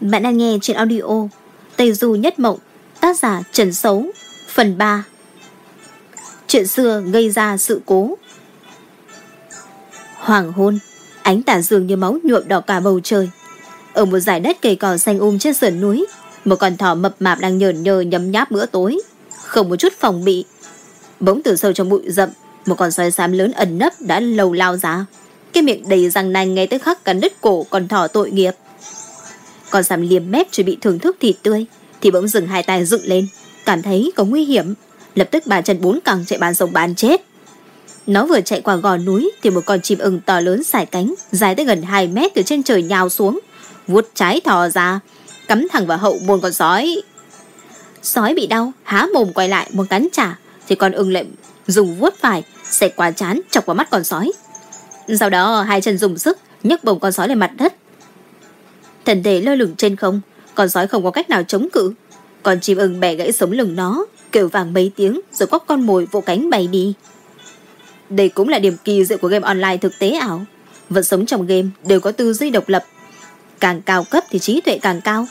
Bạn đang nghe trên audio Tây Du Nhất Mộng, Tác giả Trần Sấu Phần 3 Chuyện xưa gây ra sự cố. Hoàng hôn, Ánh tà dương như máu nhuộm đỏ cả bầu trời. Ở một dải đất cây cỏ xanh um trên sườn núi, Một con thỏ mập mạp đang nhờn nhơ nhấm nháp bữa tối. Không một chút phòng bị. Bỗng từ sâu trong bụi rậm, Một con sói xám lớn ẩn nấp đã lầu lao ra. Cái miệng đầy răng nanh ngay tới khắc cắn đứt cổ con thỏ tội nghiệp còn giảm liềm mép chuẩn bị thưởng thức thịt tươi, Thì bỗng dừng hai tay dựng lên, Cảm thấy có nguy hiểm. Lập tức bàn chân bốn cẳng chạy bán sống bán chết. Nó vừa chạy qua gò núi Thì một con chim ưng to lớn xài cánh, Dài tới gần 2 mét từ trên trời nhào xuống, Vuốt trái thò ra, Cắm thẳng vào hậu môn con sói. Sói bị đau, Há mồm quay lại muốn cắn trả, Thì con ưng lại dùng vuốt phải Xẹt qua chán chọc vào mắt con sói. Sau đó hai chân dùng sức nhấc bổng con sói lên mặt đất Thần thể lơ lửng trên không Con sói không có cách nào chống cự. Con chim ưng bẻ gãy sống lưng nó Kêu vàng mấy tiếng Rồi có con mồi vỗ cánh bay đi. Đây cũng là điểm kỳ diệu của game online thực tế ảo. Vật sống trong game đều có tư duy độc lập. Càng cao cấp thì trí tuệ càng cao.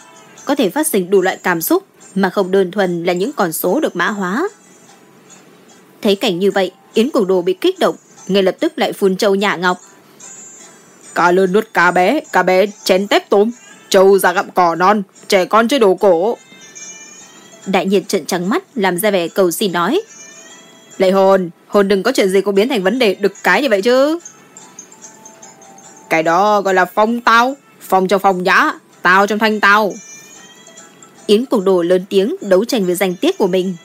Có thể phát sinh đủ loại cảm xúc Mà không đơn thuần là những con số được mã hóa. Thấy cảnh như vậy Yến cuồng Đồ bị kích động Ngay lập tức lại phun trâu nhả ngọc. Cá lớn nuốt cá bé, cá bé chén tép tôm, trâu ra gặm cỏ non, trẻ con chơi đồ cổ. Đại nhiệt trợn trắng mắt làm ra vẻ cầu xin nói. Lệ hồn, hồn đừng có chuyện gì cũng biến thành vấn đề đực cái như vậy chứ. Cái đó gọi là phong tao, phong trong phong nhã, tao trong thanh tao. Yến cùng đồ lớn tiếng đấu tranh với danh tiết của mình.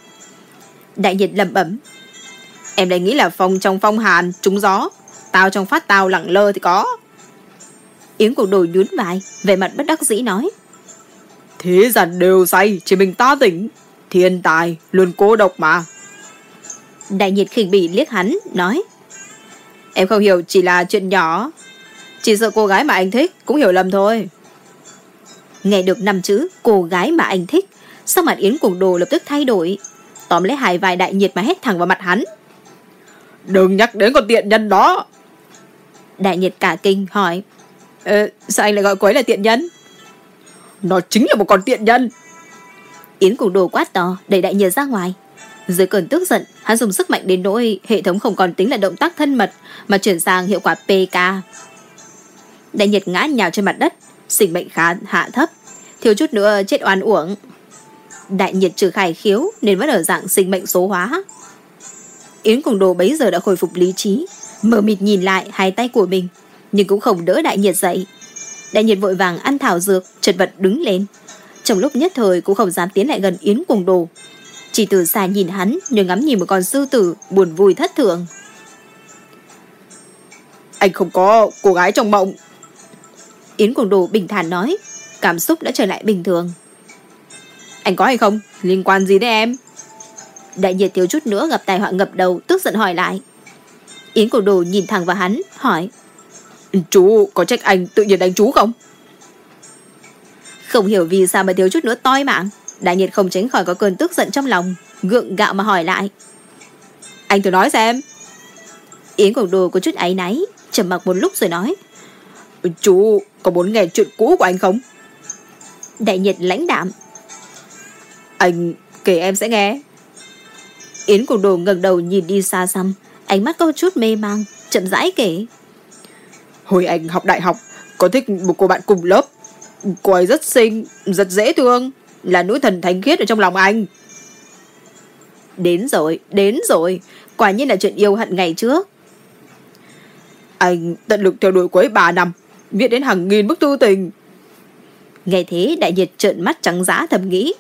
Đại nhiệt lẩm bẩm. Em lại nghĩ là phong trong phong hàn, trúng gió, tao trong phát tao lẳng lơ thì có. Yến cùng đồ nhún vai, về mặt bất đắc dĩ nói. Thế gian đều say, chỉ mình ta tỉnh. Thiên tài, luôn cố độc mà. Đại nhiệt khinh bỉ liếc hắn, nói. Em không hiểu chỉ là chuyện nhỏ. Chỉ sợ cô gái mà anh thích cũng hiểu lầm thôi. Nghe được năm chữ cô gái mà anh thích, sao mặt Yến cùng đồ lập tức thay đổi. Tóm lấy hai vai đại nhiệt mà hét thẳng vào mặt hắn. Đừng nhắc đến con tiện nhân đó. Đại nhiệt cả kinh hỏi. Ờ, sao anh lại gọi cô ấy là tiện nhân? Nó chính là một con tiện nhân. Yến cùng đồ quát to, đẩy đại nhiệt ra ngoài. Dưới cơn tức giận, hắn dùng sức mạnh đến nỗi hệ thống không còn tính là động tác thân mật mà chuyển sang hiệu quả PK. Đại nhiệt ngã nhào trên mặt đất, sinh mệnh khá hạ thấp, thiếu chút nữa chết oan uổng. Đại nhiệt trừ khải khiếu nên vẫn ở dạng sinh mệnh số hóa. Yến cùng đồ bấy giờ đã khôi phục lý trí, mở mịt nhìn lại hai tay của mình, nhưng cũng không đỡ đại nhiệt dậy. Đại nhiệt vội vàng ăn thảo dược, chật vật đứng lên. Trong lúc nhất thời cũng không dám tiến lại gần Yến cùng đồ. Chỉ từ xa nhìn hắn như ngắm nhìn một con sư tử buồn vui thất thường. Anh không có cô gái trong mộng. Yến cùng đồ bình thản nói, cảm xúc đã trở lại bình thường. Anh có hay không? Liên quan gì đến em? Đại nhiệt thiếu chút nữa gặp tài họa ngập đầu, tức giận hỏi lại. Yến cùng đồ nhìn thẳng vào hắn, hỏi. Chú có trách anh tự nhiên đánh chú không? Không hiểu vì sao mà thiếu chút nữa toi mạng. Đại nhiệt không tránh khỏi có cơn tức giận trong lòng, gượng gạo mà hỏi lại. Anh thử nói xem. Yến cùng đồ có chút áy náy, trầm mặc một lúc rồi nói. Chú có muốn nghe chuyện cũ của anh không? Đại nhiệt lãnh đạm. Anh kể em sẽ nghe. Yến cùng đồ ngẩng đầu nhìn đi xa xăm, ánh mắt có chút mê mang, chậm rãi kể. Hồi anh học đại học, có thích một cô bạn cùng lớp. Cô ấy rất xinh, rất dễ thương, là nữ thần thánh khiết ở trong lòng anh. Đến rồi, đến rồi, quả nhiên là chuyện yêu hận ngày trước. Anh tận lực theo đuổi cô ấy 3 năm, viết đến hàng nghìn bức thư tình. Nghe thế đại nhiệt trợn mắt trắng dã thầm nghĩ.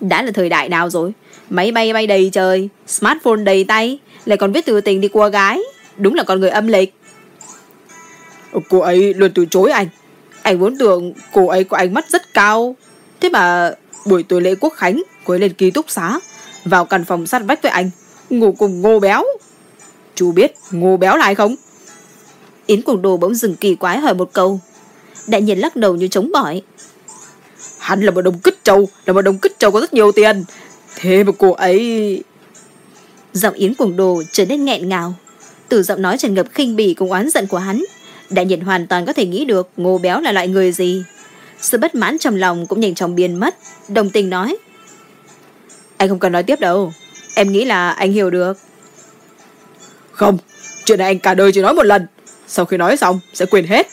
Đã là thời đại nào rồi? Máy bay bay đầy trời, smartphone đầy tay, lại còn viết thư tình đi qua gái. Đúng là con người âm lịch. Cô ấy luôn từ chối anh. Anh vốn tưởng cô ấy có ánh mắt rất cao. Thế mà buổi tối lễ quốc khánh, cô ấy lên ký túc xá, vào căn phòng sát vách với anh, ngủ cùng ngô béo. Chú biết ngô béo là ai không? Yến cùng đồ bỗng dừng kỳ quái hỏi một câu. Đại nhiên lắc đầu như chống bỏi. Hắn là một đồng kích trâu, là một đồng kích trâu có rất nhiều tiền. Thế mà cô ấy... Giọng Yến cùng đồ trở nên nghẹn ngào. Từ giọng nói tràn ngập khinh bỉ cùng oán giận của hắn, Đại nhiệt hoàn toàn có thể nghĩ được ngô béo là loại người gì. Sự bất mãn trong lòng cũng nhanh chóng biến mất. Đồng tình nói. Anh không cần nói tiếp đâu. Em nghĩ là anh hiểu được. Không, chuyện này anh cả đời chỉ nói một lần. Sau khi nói xong, sẽ quên hết.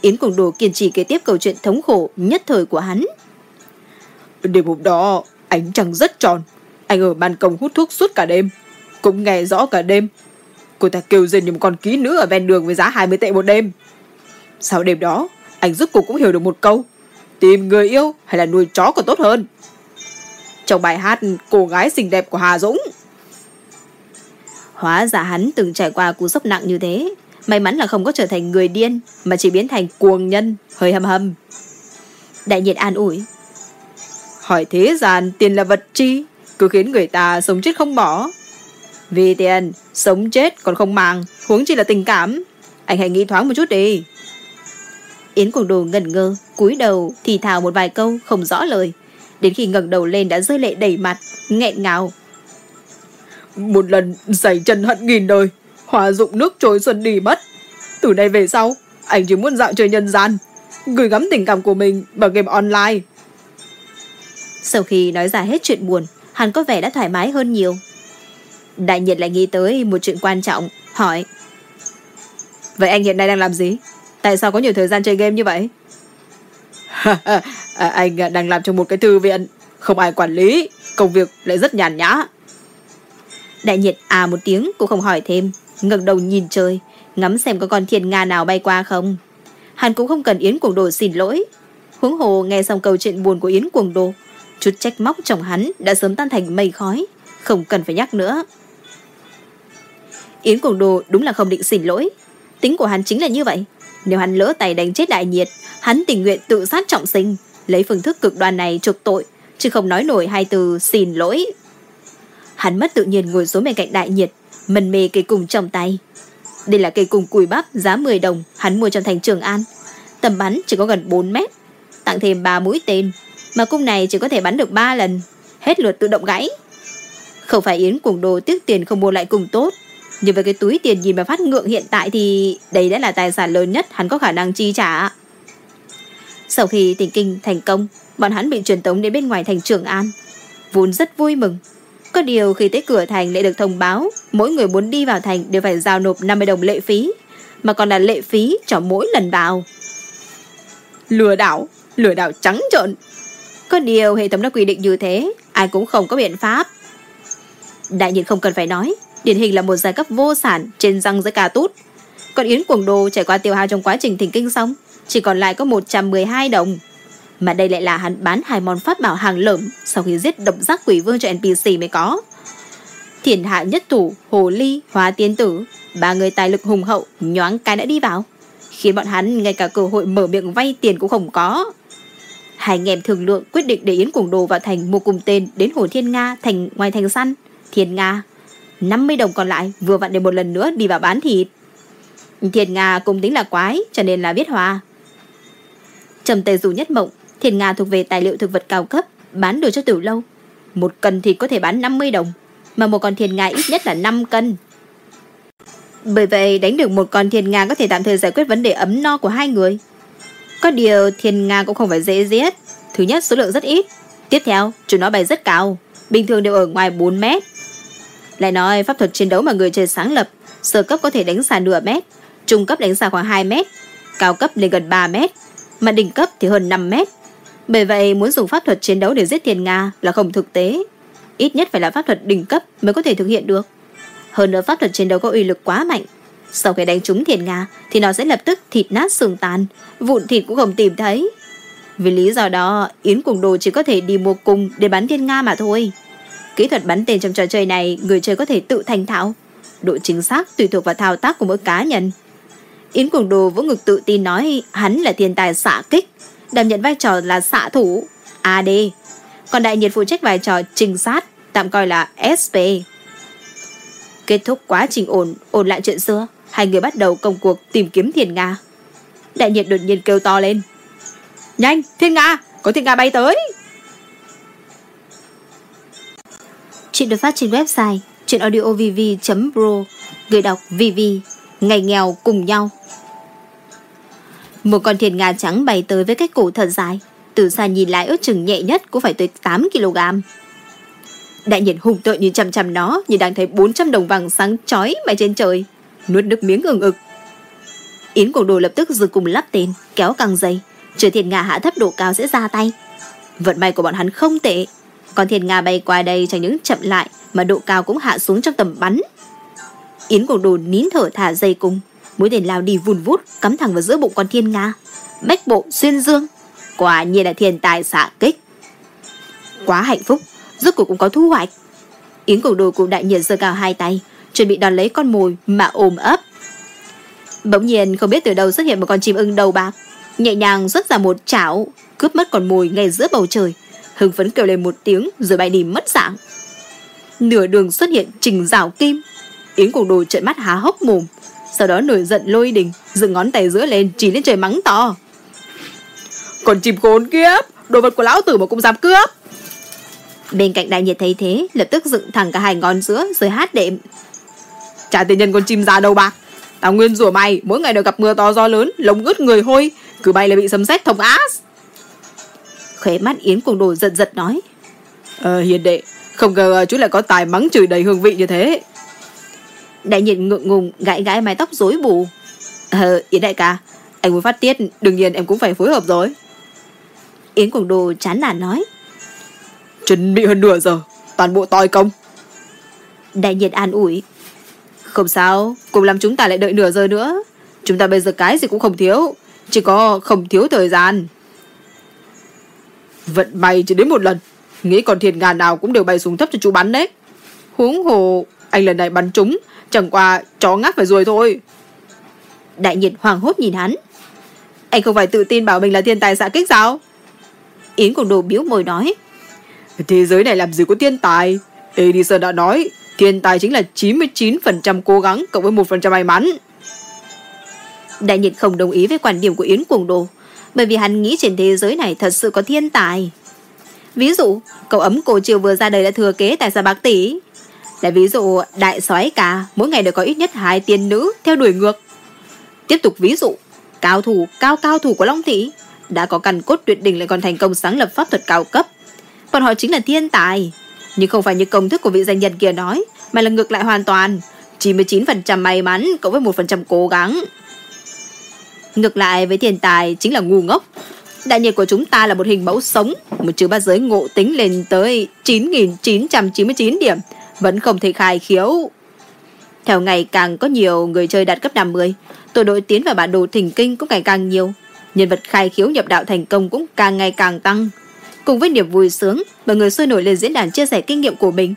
Yến cùng đồ kiên trì kế tiếp câu chuyện thống khổ nhất thời của hắn. Đêm hôm đó, ánh trăng rất tròn. Anh ở ban công hút thuốc suốt cả đêm. Cũng nghe rõ cả đêm. Cô ta kêu rên như một con ký nữ ở ven đường với giá 20 tệ một đêm. Sau đêm đó, anh giúp cô cũng hiểu được một câu. Tìm người yêu hay là nuôi chó còn tốt hơn. Trong bài hát Cô gái xinh đẹp của Hà Dũng. Hóa ra hắn từng trải qua cú sốc nặng như thế. May mắn là không có trở thành người điên, mà chỉ biến thành cuồng nhân, hơi hầm hầm. Đại nhiệt an ủi. Hỏi thế gian tiền là vật chi, cứ khiến người ta sống chết không bỏ. Vì tiền, sống chết còn không màng, huống chi là tình cảm. Anh hãy nghĩ thoáng một chút đi. Yến Cuồng Đồ ngẩn ngơ, cúi đầu thì thào một vài câu không rõ lời. Đến khi ngẩng đầu lên đã rơi lệ đầy mặt, nghẹn ngào. Một lần giày chân hận nghìn đời, hòa dụng nước trôi xuân đi mất. Từ đây về sau, anh chỉ muốn dạo chơi nhân gian, gửi gắm tình cảm của mình bằng game online. Sau khi nói ra hết chuyện buồn, hắn có vẻ đã thoải mái hơn nhiều. Đại nhiệt lại nghĩ tới một chuyện quan trọng, hỏi. Vậy anh hiện nay đang làm gì? Tại sao có nhiều thời gian chơi game như vậy? à, anh đang làm trong một cái thư viện, không ai quản lý, công việc lại rất nhàn nhã. Đại nhiệt à một tiếng cũng không hỏi thêm, ngẩng đầu nhìn trời, ngắm xem có con thiên nga nào bay qua không. Hắn cũng không cần Yến Cuồng Đồ xin lỗi. Huống hồ nghe xong câu chuyện buồn của Yến Cuồng Đồ, chút trách móc chồng hắn đã sớm tan thành mây khói, không cần phải nhắc nữa. Yến Cuồng Đồ đúng là không định xin lỗi. Tính của hắn chính là như vậy. Nếu hắn lỡ tay đánh chết đại nhiệt, hắn tình nguyện tự sát trọng sinh, lấy phương thức cực đoan này trục tội, chứ không nói nổi hai từ xin lỗi. Hắn mất tự nhiên ngồi xuống bên cạnh đại nhiệt, mần mê cây cùng trong tay. Đây là cây cùng cùi bắp giá 10 đồng hắn mua trong thành Trường An. Tầm bắn chỉ có gần 4 mét, tặng thêm 3 mũi tên, mà cung này chỉ có thể bắn được 3 lần, hết lượt tự động gãy. Không phải Yến cùng đồ tiếc tiền không mua lại cùng tốt, nhưng với cái túi tiền nhìn mà phát ngượng hiện tại thì đây đã là tài sản lớn nhất hắn có khả năng chi trả. Sau khi tỉnh kinh thành công, bọn hắn bị truyền tống đến bên ngoài thành Trường An. Vốn rất vui mừng. Có điều khi tới cửa thành lại được thông báo, mỗi người muốn đi vào thành đều phải giao nộp 50 đồng lệ phí, mà còn là lệ phí cho mỗi lần vào. Lừa đảo, lừa đảo trắng trợn. Có điều hệ thống đã quy định như thế, ai cũng không có biện pháp. Đại nhiên không cần phải nói, điển hình là một giai cấp vô sản trên răng dưới cà tút. Còn Yến Cuồng Đô trải qua tiêu hao trong quá trình thỉnh kinh xong, chỉ còn lại có 112 đồng. Mà đây lại là hắn bán hai món pháp bảo hàng lởm sau khi giết độc giác quỷ vương cho NPC mới có. Thiền hạ nhất thủ, hồ ly, hóa tiên tử, ba người tài lực hùng hậu, nhoáng cái đã đi vào. Khiến bọn hắn ngay cả cơ hội mở miệng vay tiền cũng không có. Hai anh em thường lượng quyết định để Yến Cuồng Đồ vào thành mua cùng tên đến Hồ Thiên Nga thành ngoài thành săn. Thiên Nga 50 đồng còn lại vừa vặn để một lần nữa đi vào bán thịt. Thiền Nga cũng tính là quái cho nên là biết hòa. Trầm tề dù nhất mộng, thiền Nga thuộc về tài liệu thực vật cao cấp, bán được cho tiểu lâu. Một cân thịt có thể bán 50 đồng, mà một con thiền Nga ít nhất là 5 cân. Bởi vậy đánh được một con thiền Nga có thể tạm thời giải quyết vấn đề ấm no của hai người. Có điều thiền Nga cũng không phải dễ giết. Thứ nhất số lượng rất ít. Tiếp theo, chúng nó bay rất cao, bình thường đều ở ngoài 4 mét. Lại nói pháp thuật chiến đấu mà người chơi sáng lập, sơ cấp có thể đánh xa nửa mét, trung cấp đánh xa khoảng 2 mét, cao cấp lên gần 3 mét, mà đỉnh cấp thì hơn 5 mét. Bởi vậy muốn dùng pháp thuật chiến đấu để giết tiền Nga là không thực tế. Ít nhất phải là pháp thuật đỉnh cấp mới có thể thực hiện được. Hơn nữa pháp thuật chiến đấu có uy lực quá mạnh. Sau khi đánh trúng thiền Nga thì nó sẽ lập tức thịt nát xương tàn, vụn thịt cũng không tìm thấy. Vì lý do đó, Yến cùng đồ chỉ có thể đi mua cùng để bắn thiên Nga mà thôi. Kỹ thuật bắn tên trong trò chơi này người chơi có thể tự thành thạo. Độ chính xác tùy thuộc vào thao tác của mỗi cá nhân. Yến Cuồng Đồ vỗ ngực tự tin nói hắn là thiên tài xạ kích, đảm nhận vai trò là xạ thủ, AD. Còn đại nhiệt phụ trách vai trò trinh sát, tạm coi là SP. Kết thúc quá trình ổn, ổn lại chuyện xưa, hai người bắt đầu công cuộc tìm kiếm Thiên Nga. Đại nhiệt đột nhiên kêu to lên. Nhanh, Thiên Nga, có Thiên Nga bay tới. Chuyện được phát trên website chuyenaudiovv.pro Người đọc VV Ngày nghèo cùng nhau Một con thiền ngà trắng bay tới với cái cổ thật dài. Từ xa nhìn lại ước chừng nhẹ nhất cũng phải tới 8 kg. Đại nhiệt hùng tội như chằm chằm nó như đang thấy 400 đồng vàng sáng chói bay trên trời. Nuốt nước miếng ừng ực. Yến cổ đồ lập tức dừng cùng lắp tên, kéo căng dây. Chờ thiền ngà hạ thấp độ cao sẽ ra tay. Vận may của bọn hắn không tệ. Còn thiên nga bay qua đây chẳng những chậm lại mà độ cao cũng hạ xuống trong tầm bắn. Yến Cuồng đồ nín thở thả dây cung. Mũi tên lao đi vùn vút cắm thẳng vào giữa bụng con thiên nga. Bách bộ xuyên dương. Quả nhiên là thiên tài xạ kích. Quá hạnh phúc, rốt cuộc cũng có thu hoạch. Yến Cuồng đồ cùng đại nhiệt giơ cao hai tay, chuẩn bị đón lấy con mồi mà ôm ấp. Bỗng nhiên không biết từ đâu xuất hiện một con chim ưng đầu bạc, nhẹ nhàng xuất ra một chảo, cướp mất con mồi ngay giữa bầu trời, hưng phấn kêu lên một tiếng rồi bay đi mất dạng. Nửa đường xuất hiện trình rào kim, Yến cổ đồ trợn mắt há hốc mồm, sau đó nổi giận lôi đình, dựng ngón tay giữa lên chỉ lên trời mắng to. Còn chim khốn kiếp, đồ vật của lão tử mà cũng dám cướp. Bên cạnh đại nhiệt thấy thế, lập tức dựng thẳng cả hai ngón giữa rồi hát đệm. Trả tiền nhân con chim già đầu bạc. Tao nguyên rủa mày, mỗi ngày đều gặp mưa to gió lớn, lông ướt người hôi, cứ bay là bị sấm sét thông ác. Khóe mắt Yến cuồng đồ giật giật nói. Ờ, hiền đệ, không ngờ chú lại có tài mắng chửi đầy hương vị như thế. Đại nhiệt ngượng ngùng, gãi gãi mái tóc rối bù. Ờ, Yến đại ca, anh muốn phát tiết, đương nhiên em cũng phải phối hợp rồi. Yến cuồng đồ chán nản nói. Chuẩn bị hơn nửa giờ, toàn bộ toi công. Đại nhiệt an ủi. Không sao, cùng làm chúng ta lại đợi nửa giờ nữa. Chúng ta bây giờ cái gì cũng không thiếu, chỉ có không thiếu thời gian. Vận may chỉ đến một lần, nghĩ còn thiền ngàn nào cũng đều bay xuống thấp cho chú bắn đấy. Huống hồ, anh lần này bắn trúng, chẳng qua chó ngáp phải rồi thôi. Đại nhiệt hoàng hốt nhìn hắn. Anh không phải tự tin bảo mình là thiên tài xạ kích sao? Yến cùng đồ biếu môi nói. Thế giới này làm gì có thiên tài? Edison đã nói, thiên tài chính là 99% cố gắng cộng với 1% may mắn. Đại nhiệt không đồng ý với quan điểm của Yến Cuồng Đồ, bởi vì hắn nghĩ trên thế giới này thật sự có thiên tài. Ví dụ, cậu ấm cổ chiều vừa ra đời đã thừa kế tài sản bạc tỷ. Là ví dụ, đại soái cả mỗi ngày đều có ít nhất hai tiên nữ theo đuổi ngược. Tiếp tục ví dụ, cao thủ, cao cao thủ của Long Thị đã có căn cốt tuyệt đỉnh lại còn thành công sáng lập pháp thuật cao cấp. Bọn họ chính là thiên tài. Nhưng không phải như công thức của vị danh nhân kia nói, mà là ngược lại hoàn toàn. 99% may mắn cộng với 1% cố gắng. Ngược lại với thiên tài chính là ngu ngốc. Đại nhiệt của chúng ta là một hình mẫu sống, một chữ bát giới ngộ tính lên tới 9.999 điểm, vẫn không thể khai khiếu. Theo ngày càng có nhiều người chơi đạt cấp 50, tổ đội tiến vào bản đồ thỉnh kinh cũng ngày càng nhiều. Nhân vật khai khiếu nhập đạo thành công cũng càng ngày càng tăng. Cùng với niềm vui sướng, mọi người sôi nổi lên diễn đàn chia sẻ kinh nghiệm của mình.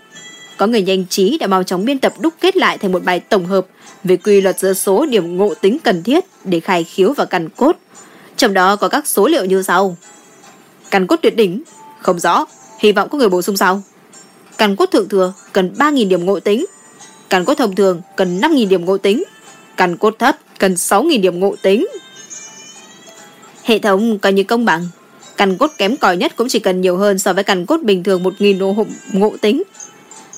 Có người nhanh trí đã mau chóng biên tập đúc kết lại thành một bài tổng hợp về quy luật giữa số điểm ngộ tính cần thiết để khai khiếu và căn cốt. Trong đó có các số liệu như sau. Căn cốt tuyệt đỉnh, không rõ, hy vọng có người bổ sung sau. Căn cốt thượng thừa cần 3.000 điểm ngộ tính. Căn cốt thông thường cần 5.000 điểm ngộ tính. Căn cốt thấp cần 6.000 điểm ngộ tính. Hệ thống coi như công bằng. Căn cốt kém cỏi nhất cũng chỉ cần nhiều hơn so với căn cốt bình thường 1.000 ngộ tính.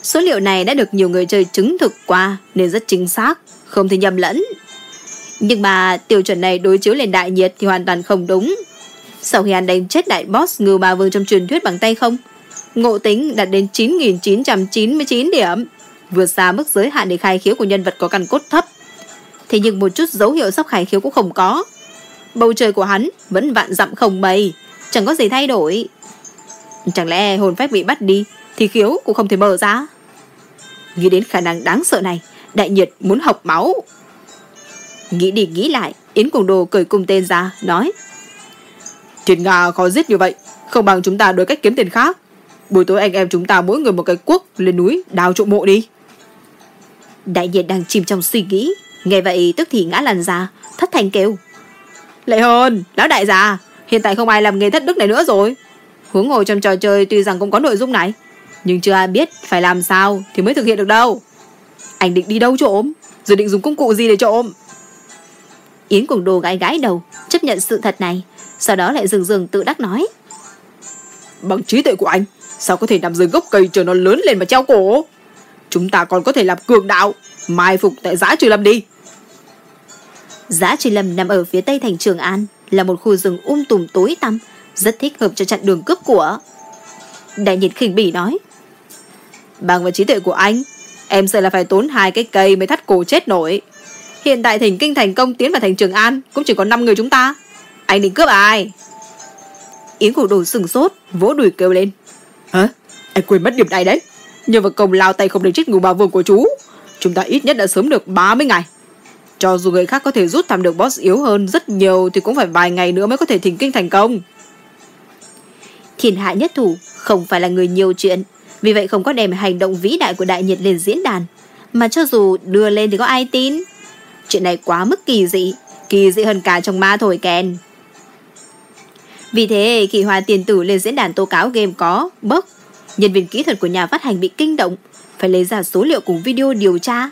Số liệu này đã được nhiều người chơi chứng thực qua nên rất chính xác, không thể nhầm lẫn. Nhưng mà tiêu chuẩn này đối chiếu lên đại nhiệt thì hoàn toàn không đúng. Sau khi anh đánh chết đại boss ngưu ma vương trong truyền thuyết bằng tay không, ngộ tính đạt đến 9.999 điểm, vượt xa mức giới hạn để khai khiếu của nhân vật có căn cốt thấp. Thế nhưng một chút dấu hiệu sắp khai khiếu cũng không có. Bầu trời của hắn vẫn vạn dặm không mây, chẳng có gì thay đổi. Chẳng lẽ hồn phách bị bắt đi thì khiếu cũng không thể mở ra. Nghĩ đến khả năng đáng sợ này, đại nhiệt muốn học máu. Nghĩ đi nghĩ lại, Yến Cùng Đồ cười cung tên ra, nói. Thiên Nga khó giết như vậy, không bằng chúng ta đổi cách kiếm tiền khác. Buổi tối anh em chúng ta mỗi người một cái cuốc lên núi đào trộm mộ đi. Đại nhiệt đang chìm trong suy nghĩ, nghe vậy tức thì ngã lăn ra, thất thành kêu. Lệ hơn, lão đại già, hiện tại không ai làm nghề thất đức này nữa rồi. Huống ngồi trong trò chơi tuy rằng cũng có nội dung này, nhưng chưa ai biết phải làm sao thì mới thực hiện được đâu. Anh định đi đâu trộm, rồi định dùng công cụ gì để trộm. Yến cùng đồ gái gái đầu, chấp nhận sự thật này, sau đó lại dừng dừng tự đắc nói. Bằng trí tuệ của anh, sao có thể nằm dưới gốc cây chờ nó lớn lên mà treo cổ? Chúng ta còn có thể làm cường đạo, mai phục tại giã trừ lâm đi. Giã trừ lâm nằm ở phía tây thành Trường An, là một khu rừng um tùm tối tăm, rất thích hợp cho chặn đường cướp của. Đại nhiệt khinh bỉ nói. Bằng vào trí tuệ của anh, em sợ là phải tốn hai cái cây mới thắt cổ chết nổi. Hiện tại thỉnh kinh thành công tiến vào thành Trường An cũng chỉ có 5 người chúng ta. Anh định cướp ai? Yến cổ đồ sừng sốt, vỗ đùi kêu lên. Hả? Anh quên mất điểm này đấy. Nhờ vào công lao tay không được chết ngủ bà vương của chú. Chúng ta ít nhất đã sớm được 30 ngày. Cho dù người khác có thể rút thăm được boss yếu hơn rất nhiều thì cũng phải vài ngày nữa mới có thể thỉnh kinh thành công. Thiên hạ nhất thủ không phải là người nhiều chuyện, vì vậy không có đem hành động vĩ đại của đại nhiệt lên diễn đàn. Mà cho dù đưa lên thì có ai tin? Chuyện này quá mức kỳ dị, kỳ dị hơn cả trong ma thổi kèn. Vì thế, khi Hoa Tiền Tử lên diễn đàn tố cáo game có, bốc, nhân viên kỹ thuật của nhà phát hành bị kinh động, phải lấy ra số liệu cùng video điều tra.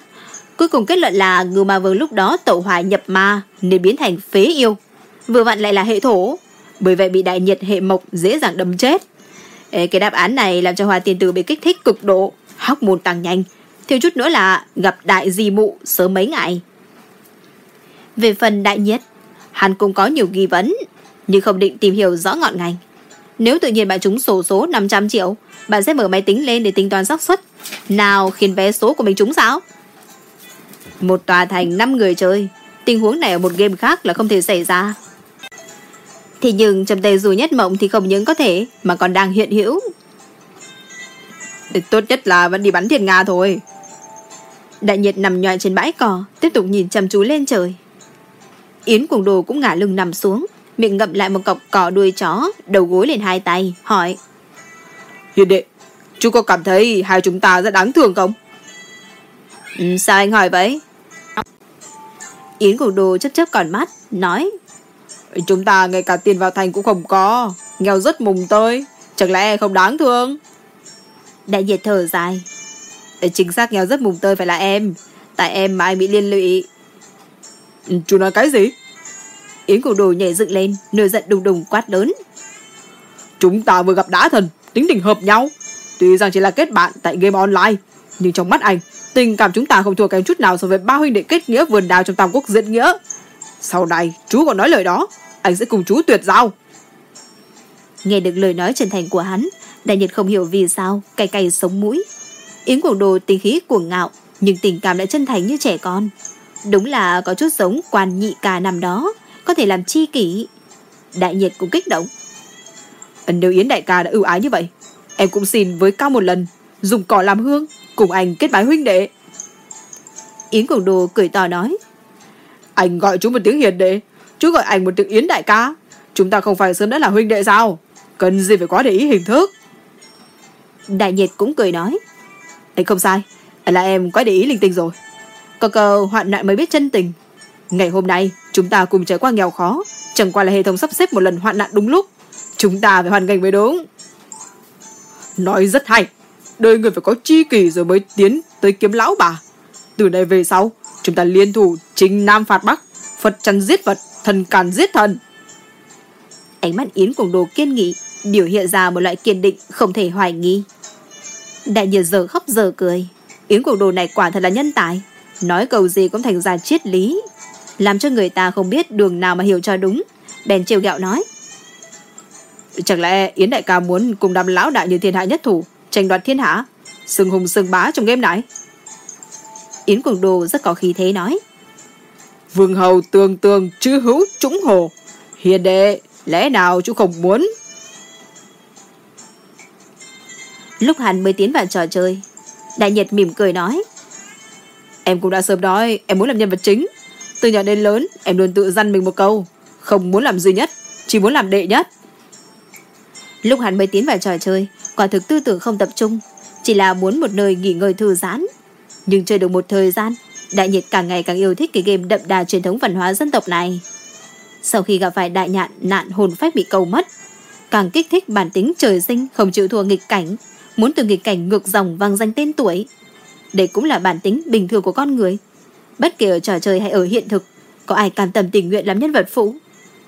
Cuối cùng kết luận là Ngưu Ma Vương lúc đó tẩu hỏa nhập ma nên biến thành phế yêu. Vừa vặn lại là hệ thổ, bởi vậy bị đại nhiệt hệ mộc dễ dàng đâm chết. Ê, cái đáp án này làm cho Hoa Tiên Tử bị kích thích cực độ, hóc môn tăng nhanh, thiếu chút nữa là gặp đại di mụ sớm mấy ngày. Về phần đại nhiệt, hắn cũng có nhiều nghi vấn, nhưng không định tìm hiểu rõ ngọn ngành. Nếu tự nhiên bạn trúng sổ số 500 triệu, bạn sẽ mở máy tính lên để tính toán xác suất. Nào khiến vé số của mình trúng sao? Một tòa thành 5 người chơi, tình huống này ở một game khác là không thể xảy ra. Thì nhưng trong tề dù nhất mộng thì không những có thể mà còn đang hiện hữu. Tốt nhất là vẫn đi bắn thiệt Nga thôi. Đại nhiệt nằm nhòi trên bãi cỏ, tiếp tục nhìn chăm chú lên trời. Yến cùng đồ cũng ngả lưng nằm xuống, miệng ngậm lại một cọc cỏ đuôi chó, đầu gối lên hai tay, hỏi. Hiền đệ, chú có cảm thấy hai chúng ta rất đáng thương không? Ừ, sao anh hỏi vậy? Yến cùng đồ chấp chấp còn mắt, nói. Chúng ta ngay cả tiền vào thành cũng không có, nghèo rất mùng tơi, chẳng lẽ không đáng thương? Đại nhiệt thở dài. Chính xác nghèo rất mùng tơi phải là em, tại em mà anh bị liên lụy. Ừ, chú nói cái gì? Yến cổ đồ nhảy dựng lên, nửa giận đùng đùng quát lớn. Chúng ta vừa gặp đã thần, tính tình hợp nhau. Tuy rằng chỉ là kết bạn tại game online, nhưng trong mắt anh, tình cảm chúng ta không thua kém chút nào so với ba huynh đệ kết nghĩa vườn đào trong tam quốc diễn nghĩa. Sau này, chú còn nói lời đó, anh sẽ cùng chú tuyệt giao. Nghe được lời nói chân thành của hắn, đại nhật không hiểu vì sao, cay cay sống mũi. Yến Quảng Đồ tình khí cuồng ngạo, nhưng tình cảm lại chân thành như trẻ con. Đúng là có chút giống quan nhị ca năm đó, có thể làm chi kỷ. Đại nhiệt cũng kích động. Nếu Yến đại ca đã ưu ái như vậy, em cũng xin với cao một lần, dùng cỏ làm hương, cùng anh kết bái huynh đệ. Yến Quảng Đồ cười to nói. Anh gọi chú một tiếng hiền đệ, chú gọi anh một tiếng Yến đại ca. Chúng ta không phải sớm đã là huynh đệ sao? Cần gì phải quá để ý hình thức. Đại nhiệt cũng cười nói. Anh không sai, là em quá để ý linh tinh rồi. Có cơ hoạn nạn mới biết chân tình. Ngày hôm nay, chúng ta cùng trải qua nghèo khó, chẳng qua là hệ thống sắp xếp một lần hoạn nạn đúng lúc. Chúng ta phải hoàn cảnh mới đúng. Nói rất hay. Đời người phải có chi kỷ rồi mới tiến tới kiếm lão bà. Từ nay về sau, chúng ta liên thủ chính Nam phạt Bắc, Phật chăn giết Phật, thần càn giết thần. Ánh mắt Yến cùng đồ kiên nghị, biểu hiện ra một loại kiên định không thể hoài nghi. Đại nhiệt giờ khóc giờ cười. Yến cùng đồ này quả thật là nhân tài. Nói cầu gì cũng thành ra triết lý. Làm cho người ta không biết đường nào mà hiểu cho đúng. Bèn trêu gạo nói. Chẳng lẽ Yến đại ca muốn cùng đám lão đại như thiên hạ nhất thủ, tranh đoạt thiên hạ, sừng hùng sừng bá trong game này? Yến Quảng Đồ rất có khí thế nói. Vương hầu tương tương chư hữu trũng hồ. Hiền đệ, lẽ nào chú không muốn? Lúc hắn mới tiến vào trò chơi, Đại Nhật mỉm cười nói. Em cũng đã sớm nói em muốn làm nhân vật chính. Từ nhỏ đến lớn, em luôn tự dăn mình một câu. Không muốn làm duy nhất, chỉ muốn làm đệ nhất. Lúc hắn mới tiến vào trò chơi, quả thực tư tưởng không tập trung, chỉ là muốn một nơi nghỉ ngơi thư giãn. Nhưng chơi được một thời gian, Đại Nhiệt càng ngày càng yêu thích cái game đậm đà truyền thống văn hóa dân tộc này. Sau khi gặp phải đại nhạn nạn hồn phách bị cầu mất, càng kích thích bản tính trời sinh không chịu thua nghịch cảnh, muốn từ nghịch cảnh ngược dòng vang danh tên tuổi. Đây cũng là bản tính bình thường của con người. Bất kể ở trò chơi hay ở hiện thực, có ai cam tâm tình nguyện làm nhân vật phụ.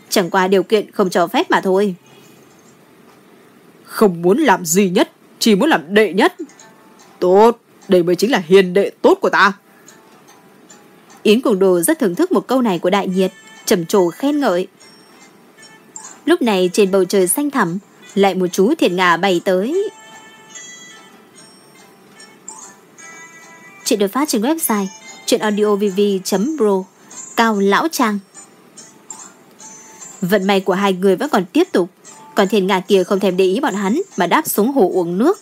Chẳng qua điều kiện không cho phép mà thôi. Không muốn làm gì nhất, chỉ muốn làm đệ nhất. Tốt, đây mới chính là hiền đệ tốt của ta. Yến Cùng Đồ rất thưởng thức một câu này của Đại Nhiệt, trầm trồ khen ngợi. Lúc này trên bầu trời xanh thẳm, lại một chú thiệt ngà bay tới. Chuyện được phát trên website chuyenaudiovv.pro Cao Lão Trang Vận may của hai người vẫn còn tiếp tục Còn thiền ngà kia không thèm để ý bọn hắn Mà đáp xuống hồ uống nước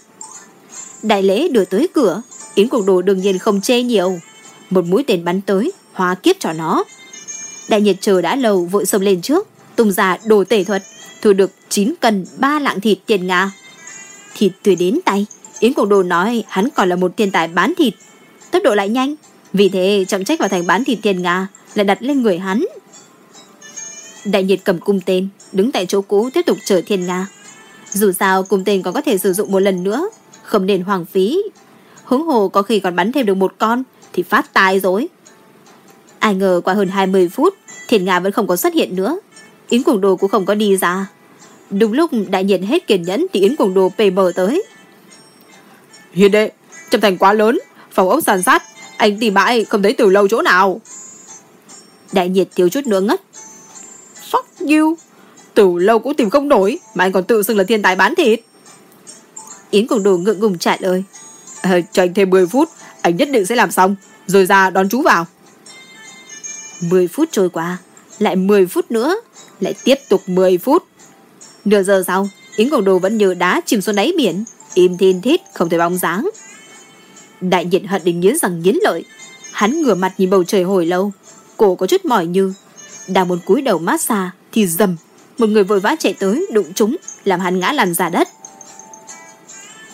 Đại lễ đưa tới cửa Yến cuộc đồ đương nhiên không chê nhiều. Một mũi tên bắn tới, Hóa kiếp cho nó. Đại nhiệt chờ đã lâu, vội xông lên trước. Tung ra đồ tể thuật, Thu được 9 cân 3 lạng thịt tiền Nga. Thịt tươi đến tay, Yến cuộc đồ nói hắn còn là một thiên tài bán thịt. Tốc độ lại nhanh, Vì thế trọng trách vào thành bán thịt tiền Nga Lại đặt lên người hắn. Đại nhiệt cầm cung tên, Đứng tại chỗ cũ tiếp tục chờ thiên Nga. Dù sao, cung tên còn có thể sử dụng một lần nữa, Không nên hoàng phí. Hướng hồ có khi còn bắn thêm được một con Thì phát tài rồi. Ai ngờ qua hơn 20 phút Thiên Nga vẫn không có xuất hiện nữa. Yến Cuồng Đồ cũng không có đi ra. Đúng lúc đại nhiệt hết kiên nhẫn Thì Yến Cuồng Đồ PM tới. Hiền đệ Trong thành quá lớn Phòng ốc sàn sát Anh tìm mãi không thấy từ lâu chỗ nào. Đại nhiệt thiếu chút nữa ngất. Fuck you Từ lâu cũng tìm không nổi Mà anh còn tự xưng là thiên tài bán thịt. Yến Cuồng Đồ ngượng ngùng trả lời Ờ, à, Cho anh thêm 10 phút Anh nhất định sẽ làm xong. Rồi ra đón chú vào. 10 phút trôi qua Lại 10 phút nữa Lại tiếp tục 10 phút. Nửa giờ sau Yến Cuồng Đồ vẫn như đá chìm xuống đáy biển. Im thiên thít không thấy bóng dáng. Đại nhiệt hận đến nghiến rằng nghiến lợi. Hắn ngửa mặt nhìn bầu trời hồi lâu. Cổ có chút mỏi như. Đang muốn cúi đầu massage Thì dầm Một người vội vã chạy tới đụng chúng Làm hắn ngã lăn ra đất.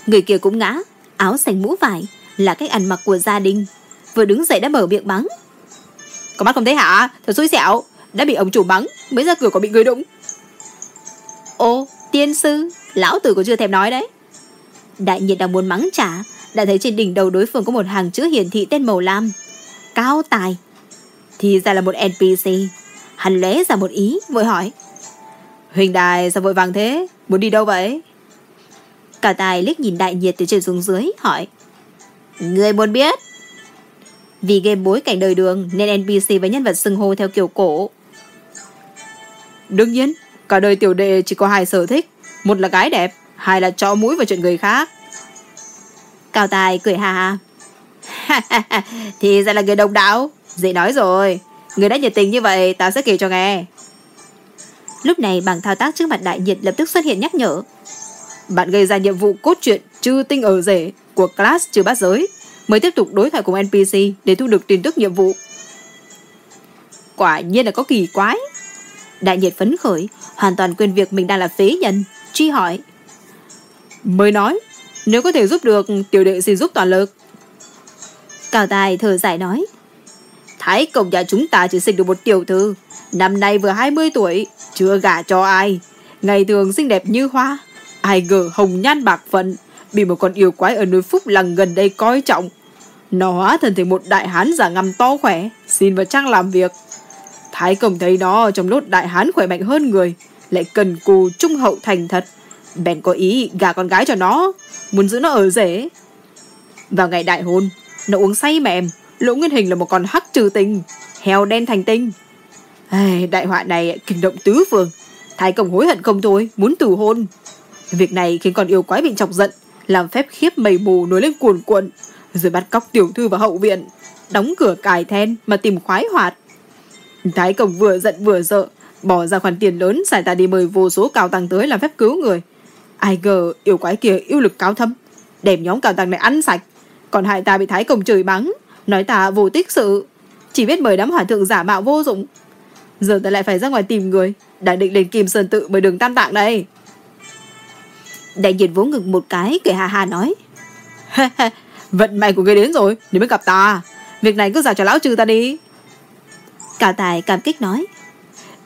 Người kia cũng ngã. Áo xanh mũ vải Là cách ăn mặc của gia đình Vừa đứng dậy đã mở miệng bắn Có mắt không thấy hả Thật xui xẻo Đã bị ông chủ bắn Mới ra cửa còn bị người đụng Ô tiên sư Lão tử còn chưa thèm nói đấy Đại nhiệt đang muốn mắng trả đã thấy trên đỉnh đầu đối phương có một hàng chữ hiển thị tên màu lam. Cao tài. Thì ra là một NPC. Hắn lóe ra một ý, vội hỏi. Huỳnh đài sao vội vàng thế? Muốn đi đâu vậy? Cả tài liếc nhìn đại nhiệt từ trên xuống dưới, hỏi. Người muốn biết? Vì game bối cảnh đời đường nên NPC với nhân vật xưng hô theo kiểu cổ. Đương nhiên, cả đời tiểu đệ chỉ có hai sở thích. Một là gái đẹp, hai là cho mũi vào chuyện người khác. Cao Tài cười hà Thì ra là người độc đáo, Dễ nói rồi Người đã nhiệt tình như vậy tao sẽ kể cho nghe Lúc này bằng thao tác trước mặt đại nhiệt lập tức xuất hiện nhắc nhở bạn gây ra nhiệm vụ cốt truyện chư tinh ở rể của class trừ bát giới mới tiếp tục đối thoại cùng NPC để thu được tin tức nhiệm vụ. Quả nhiên là có kỳ quái. Đại nhiệt phấn khởi, hoàn toàn quên việc mình đang là phế nhân, truy hỏi. Mới nói, nếu có thể giúp được Tiểu đệ xin giúp toàn lực Cao Tài thở dài nói Thái công nhà chúng ta chỉ sinh được một tiểu thư Năm nay vừa 20 tuổi Chưa gả cho ai Ngày thường xinh đẹp như hoa Ai ngờ hồng nhan bạc phận. Bị một con yêu quái ở núi Phúc Lăng gần đây coi trọng. Nó hóa thành thành một đại hán giả ngầm to khỏe Xin vào trang làm việc. Thái công thấy nó trong lốt đại hán khỏe mạnh hơn người Lại cần cù trung hậu thành thật. Bèn có ý gả con gái cho nó Muốn giữ nó ở rể. Vào ngày đại hôn Nó uống say mềm Lỗ Nguyên Hình là một con hắc trừ tình Heo đen thành tinh. Ai, Đại họa này kinh động tứ phương. Thái công hối hận không thôi Muốn tử hôn. Việc này khiến con yêu quái bị chọc giận, Làm phép khiếp mây mù nối lên cuồn cuộn, Rồi bắt cóc tiểu thư vào hậu viện, Đóng cửa cài then mà tìm khoái hoạt. Thái công vừa giận vừa sợ, Bỏ ra khoản tiền lớn xài ta đi mời vô số cao tăng tới làm phép cứu người. Ai ngờ yêu quái kia yêu lực cao thâm, Đem nhóm cao tăng này ăn sạch, Còn hại ta bị thái công chửi bắn Nói ta vô tích sự. Chỉ biết mời đám hỏa thượng giả mạo vô dụng. Giờ ta lại phải ra ngoài tìm người Đã định lên kim sơn tự mời đường tam tạng đây Đại nhiệt vỗ ngực một cái Cười hà hà nói. Vận may của người đến rồi, để mới gặp ta. Việc này cứ giao cho lão trừ ta đi. Cao tài cảm kích nói.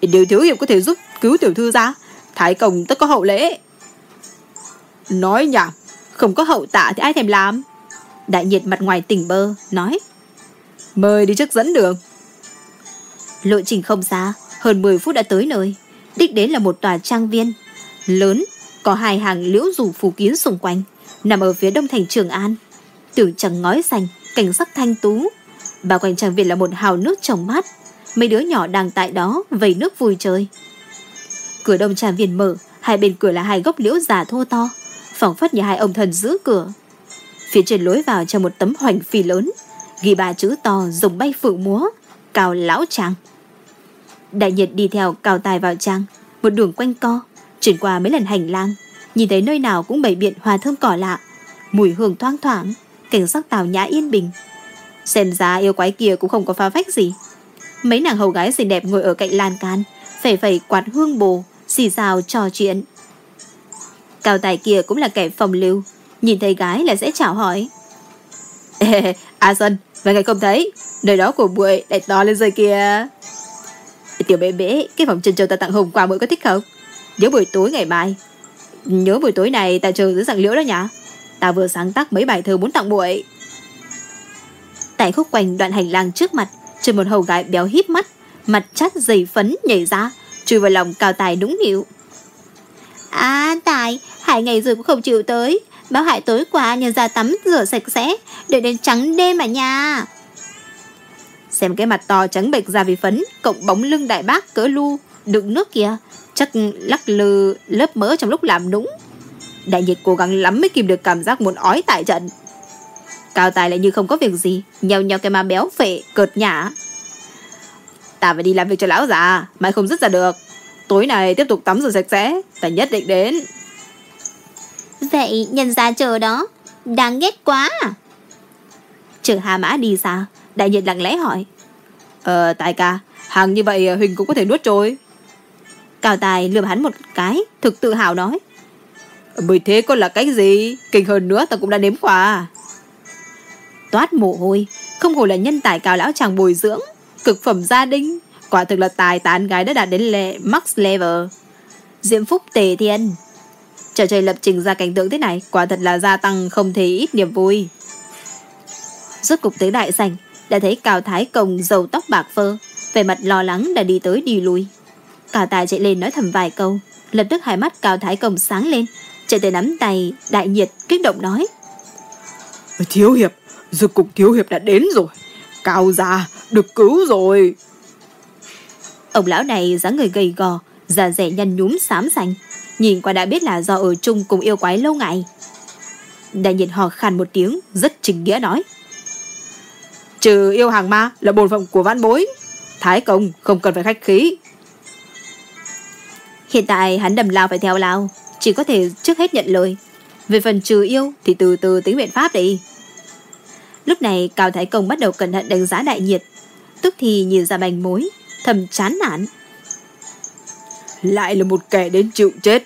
Điều thiếu hiệp có thể giúp cứu tiểu thư ra. Thái công tất có hậu lễ. Nói nhảm, Không có hậu tạ thì ai thèm làm? Đại nhiệt mặt ngoài tỉnh bơ, Nói. Mời đi trước dẫn đường. Lộ trình không xa, Hơn 10 phút đã tới nơi. Đích đến là một tòa trang viên, Lớn có hai hàng liễu rủ phủ kiến xung quanh Nằm ở phía đông thành Trường An. Tường trắng ngói xanh Cảnh sắc thanh tú. Bà quanh trang viện là một hào nước trồng mát. Mấy đứa nhỏ đang tại đó Vầy nước vui chơi. Cửa đông trang viện mở, hai bên cửa là hai gốc liễu già thô to, phỏng phất như hai ông thần giữ cửa. Phía trên lối vào treo một tấm hoành phi lớn, ghi ba chữ to dùng bay phượng múa, cao lão trang. Đại nhiệt đi theo cao tài vào trang, một đường quanh co, chuyển qua mấy lần hành lang, nhìn thấy nơi nào cũng bày biện hoa thơm cỏ lạ, mùi hương thoang thoảng, cảnh sắc tào nhã yên bình. Xem ra yêu quái kia cũng không có pha phách gì. Mấy nàng hầu gái xinh đẹp ngồi ở cạnh lan can, phẩy phẩy quạt hương bồ, xì xào trò chuyện. Cao tài kia cũng là kẻ phòng lưu, nhìn thấy gái là sẽ chào hỏi. Ê, A Xuân, vậy ngày không thấy, nơi đó của bụi lại to lên rồi kìa. Tiểu bể bể, cái phòng chân châu ta tặng hôm qua bụi có thích không? Nhớ buổi tối ngày mai. Nhớ buổi tối này ta chờ dưới dạng liễu đó nhá Ta vừa sáng tác mấy bài thơ muốn tặng bụi. Tại khúc quanh đoạn hành lang trước mặt, trên một hầu gái béo híp mắt, mặt chát dày phấn nhảy ra, chui vào lòng cao tài đúng nịu. À Tài, hai ngày rồi cũng không chịu tới. Báo hại tối qua nhờ ra tắm rửa sạch sẽ, để đến trắng đêm mà nha. Xem cái mặt to trắng bệch ra vì phấn, cộng bóng lưng đại bác cỡ lu, đựng nước kìa, chắc lắc lư lớp mỡ trong lúc làm nũng. Đại nhiệt cố gắng lắm mới kìm được cảm giác muốn ói tại trận. Cao tài lại như không có việc gì, nheo nheo cái má béo phệ, cợt nhả. Ta phải đi làm việc cho lão già, mai không dứt ra được. Tối nay tiếp tục tắm rửa sạch sẽ, ta nhất định đến. Vậy nhân ra chờ đó, đáng ghét quá à? Chờ Hà Mã đi xa, đại nhiệt lặng lẽ hỏi. Ờ, tài ca, hàng như vậy Huỳnh cũng có thể nuốt trôi. Cao Tài lườm hắn một cái, thực tự hào nói. Bởi thế có là cái gì? Kinh hơn nữa ta cũng đã nếm qua. Toát mồ hôi, không hồ là nhân tài cao lão chàng bồi dưỡng, cực phẩm gia đình, quả thực là tài tán gái đã đạt đến lệ max level. Diễm Phúc tề thiên. Trò chơi lập trình ra cảnh tượng thế này, quả thật là gia tăng không thể ít niềm vui. Rốt cục tới đại sảnh, đã thấy Cao Thái Công dầu tóc bạc phơ, về mặt lo lắng đã đi tới đi lui. Cao Tài chạy lên nói thầm vài câu, lập tức hai mắt Cao Thái Công sáng lên, chạy tới nắm tay, đại nhiệt, kích động nói. Thiếu hiệp, rốt cục thiếu hiệp đã đến rồi. Cao già, được cứu rồi. Ông lão này dáng người gầy gò, da rẻ nhăn nhúm xám xanh, nhìn qua đã biết là do ở chung cùng yêu quái lâu ngày. Đại nhiệt hò khàn một tiếng, rất trình nghĩa nói. Trừ yêu hàng ma là bổn phận của vãn bối. Thái công không cần phải khách khí. Hiện tại hắn đầm lao phải theo lao, chỉ có thể trước hết nhận lời. Về phần trừ yêu thì từ từ tính biện pháp đi. Lúc này Cao Thái Công bắt đầu cẩn thận đánh giá đại nhiệt, tức thì nhìn ra bành mối, thầm chán nản. Lại là một kẻ đến chịu chết.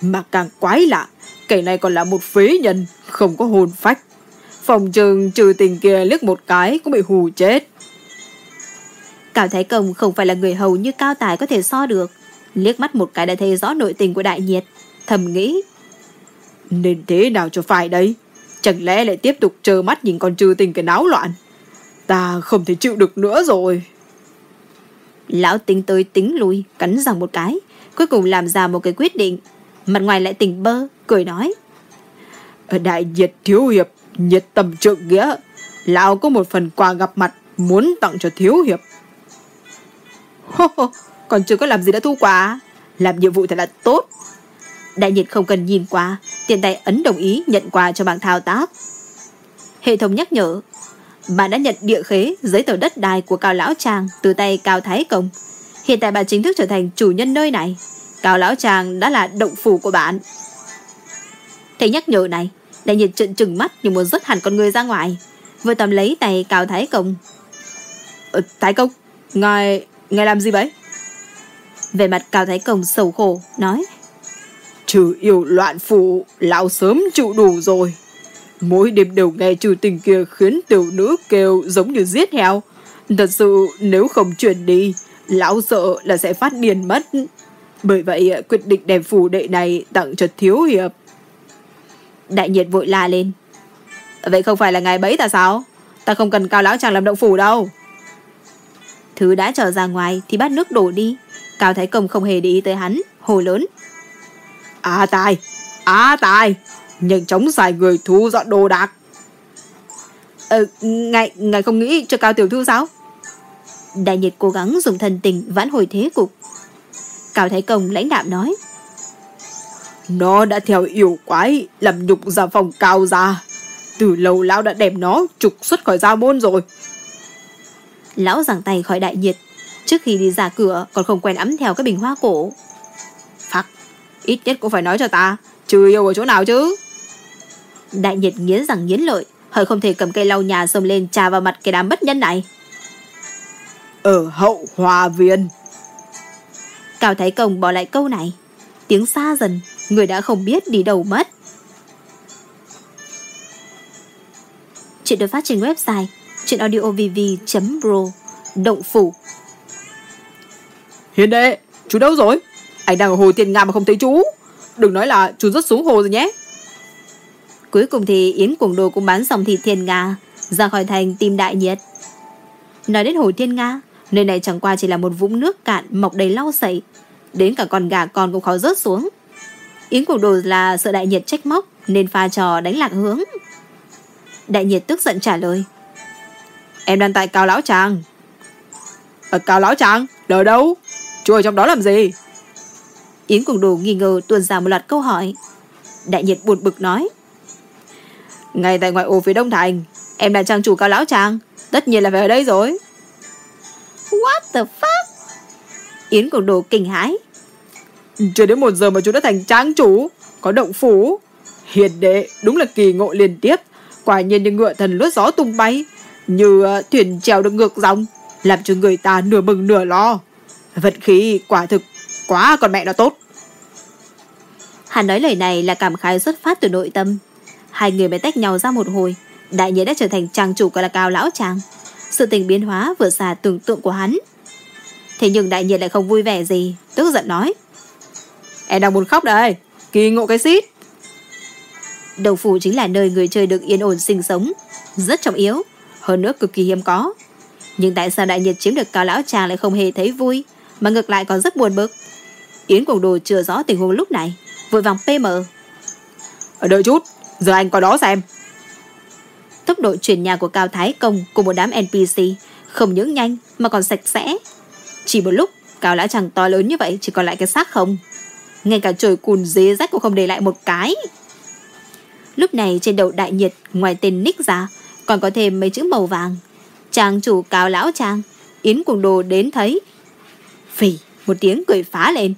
Mà càng quái lạ, kẻ này còn là một phế nhân, không có hồn phách. Phòng trường trừ tình kia liếc một cái cũng bị hù chết. Cao Thái Công không phải là người hầu như Cao Tài có thể so được. Liếc mắt một cái đã thấy rõ nội tình của đại nhiệt. Thầm nghĩ. Nên thế nào cho phải đây? Chẳng lẽ lại tiếp tục chờ mắt nhìn con trừ tình cái náo loạn? Ta không thể chịu được nữa rồi. Lão tính tới tính lui, cắn răng một cái. Cuối cùng làm ra một cái quyết định. Mặt ngoài lại tỉnh bơ, cười nói. Đại nhiệt thiếu hiệp, nhiệt tầm trượng nghĩa. Lão có một phần quà gặp mặt muốn tặng cho thiếu hiệp. Hô, hô, còn chưa có làm gì đã thu quà. Làm nhiệm vụ thật là tốt. Đại nhiệt không cần nhìn qua, tiện tay ấn đồng ý nhận quà cho bạn thao tác. Hệ thống nhắc nhở, bạn đã nhận địa khế giấy tờ đất đai của Cao Lão Tràng từ tay Cao Thái Công. Hiện tại bạn chính thức trở thành chủ nhân nơi này. Cao Lão Tràng đã là động phủ của bạn. Thấy nhắc nhở này, đại nhiệt trợn trừng mắt như muốn rớt hẳn con người ra ngoài. Vừa tầm lấy tay Cao Thái Công. Ờ, Thái Công, ngài, ngài làm gì vậy? Về mặt Cao Thái Công sầu khổ, nói. Trừ yêu loạn phụ, lão sớm chịu đủ rồi. Mỗi đêm đều nghe trừ tình kia khiến tiểu nữ kêu giống như giết heo. Thật sự nếu không chuyển đi, lão sợ là sẽ phát điên mất. Bởi vậy quyết định đem phủ đệ này tặng cho thiếu hiệp. Đại nhiệt vội la lên. Vậy không phải là ngài bấy ta sao? Ta không cần cao lão chàng làm động phủ đâu. Thứ đã trở ra ngoài thì bát nước đổ đi. Cao Thái Công không hề để ý tới hắn, hồ lớn. À tài, à tài, nhanh chóng xài người thu dọn đồ đạc. Ờ, ngài, ngài không nghĩ cho Cao Tiểu Thư sao? Đại nhiệt cố gắng dùng thần tình vãn hồi thế cục. Cao Thái Công lãnh đạm nói. Nó đã theo yêu quái, làm nhục ra phòng cao ra. Từ lâu lão đã đem nó trục xuất khỏi gia môn rồi. Lão giằng tay khỏi đại nhiệt. Trước khi đi ra cửa còn không quen ấm theo cái bình hoa cổ. Phắc, ít nhất cũng phải nói cho ta, chưa yêu ở chỗ nào chứ. Đại nhiệt nghiến rằng nghiến lợi, hơi không thể cầm cây lau nhà xông lên trà vào mặt cái đám bất nhân này. Ở hậu hòa viên. Cao Thái Công bỏ lại câu này. Tiếng xa dần, người đã không biết đi đâu mất. Chuyện được phát trên website chuyenaudiovv.pro Động Phủ Hiền đệ, chú đâu rồi? Anh đang ở hồ tiền nga mà không thấy chú. Đừng nói là chú rất xuống hồ rồi nhé. Cuối cùng thì Yến Cuồng Đồ cũng bán xong thịt thiên nga, ra khỏi thành tìm đại nhiệt. Nói đến hồ thiên nga, nơi này chẳng qua chỉ là một vũng nước cạn mọc đầy lau sậy. Đến cả con gà con cũng khó rớt xuống. Yến Cuồng Đồ là sợ đại nhiệt trách móc nên pha trò đánh lạc hướng. Đại nhiệt tức giận trả lời. Em đang tại Cao Lão Tràng. Ở Cao Lão Tràng? Ở đâu? Chú ở trong đó làm gì? Yến Cuồng Đồ nghi ngờ tuôn ra một loạt câu hỏi. Đại nhiệt buồn bực nói. Ngay tại ngoại ô phía Đông Thành Em là trang chủ cao lão trang Tất nhiên là phải ở đây rồi What the fuck Yến Cuồng Đồ kinh hãi Chưa đến một giờ mà chú đã thành trang chủ Có động phủ Hiền đệ đúng là kỳ ngộ liên tiếp Quả nhiên như ngựa thần lướt gió tung bay Như uh, thuyền trèo được ngược dòng Làm cho người ta nửa mừng nửa lo Vật khí quả thực Quá còn mẹ nó tốt. Hắn nói lời này là cảm khái xuất phát từ nội tâm. Hai người mới tách nhau ra một hồi Đại nhiên đã trở thành trang chủ của là cao lão trang Sự tình biến hóa vượt xa tưởng tượng của hắn. Thế nhưng đại nhiên lại không vui vẻ gì Tức giận nói. Em đang muốn khóc đây Kỳ ngộ cái xít. Đầu phủ chính là nơi người chơi được yên ổn sinh sống Rất trọng yếu Hơn nữa cực kỳ hiếm có. Nhưng tại sao đại nhiệt chiếm được cao lão trang lại không hề thấy vui Mà ngược lại còn rất buồn bực. Yến Quảng Đồ chưa rõ tình huống lúc này Vội vàng PM Ở đợi chút Giờ anh qua đó xem. Tốc độ chuyển nhà của Cao Thái Công Cùng một đám NPC Không những nhanh mà còn sạch sẽ. Chỉ một lúc Cao Lã Chẳng to lớn như vậy Chỉ còn lại cái xác không. Ngay cả trời cùn dế rách cũng không để lại một cái. Lúc này trên đầu đại nhiệt Ngoài tên Nick ra Còn có thêm mấy chữ màu vàng. Trang chủ Cao Lão Trang Yến cùng đồ đến thấy Phì một tiếng cười phá lên